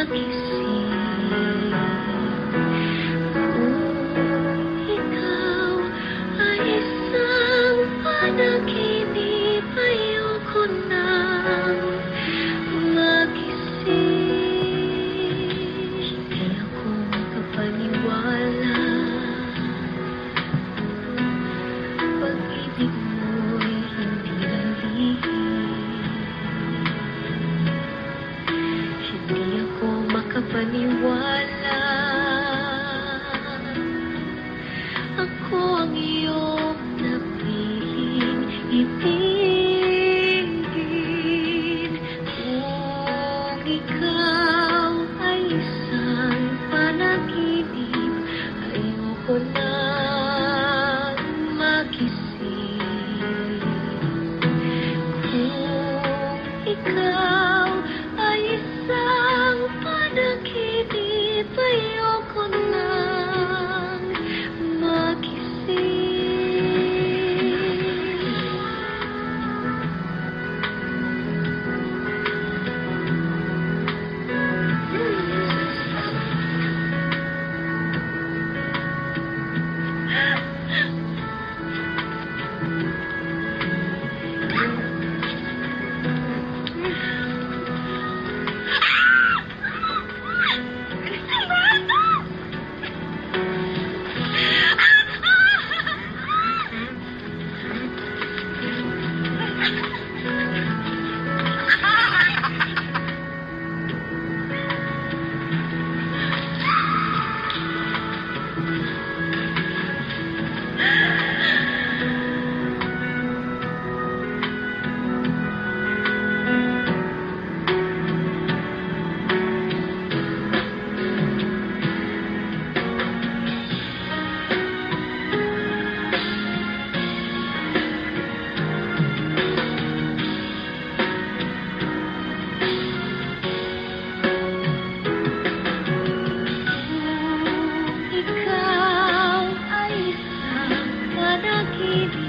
Thank you. ko na makisip. Kung ikaw panaginip